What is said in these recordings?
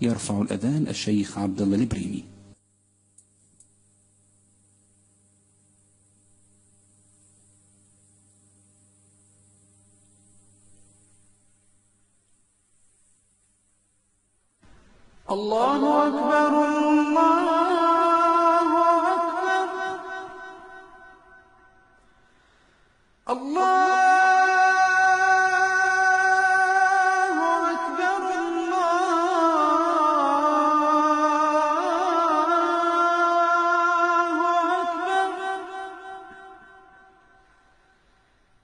يرفع الأذان الشيخ عبد الله البريمي. الله أكبر الله أكبر. الله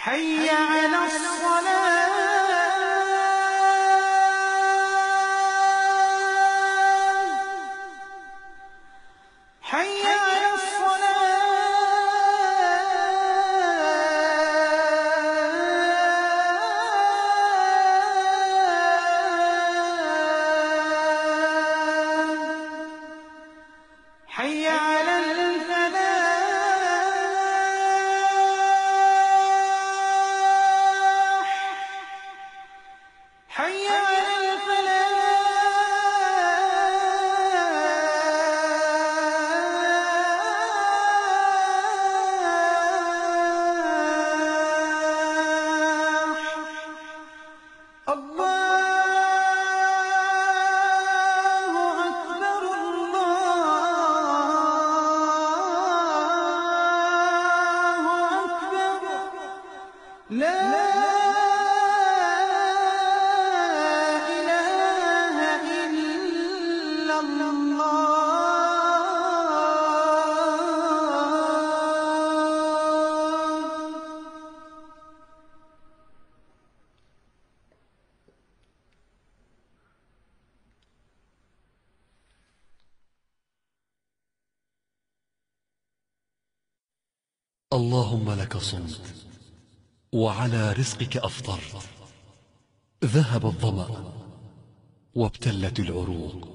حي على الصلاة. حي اللهم لك صمت وعلى رزقك أفطرت ذهب الظمأ وابتلت العروق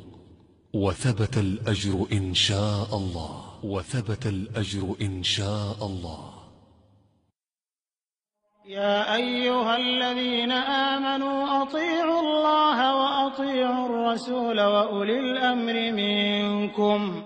وثبت الأجر إن شاء الله. وثبت الأجر إن شاء الله. يا أيها الذين آمنوا أطيعوا الله وأطيعوا الرسول وأولي الأمر منكم.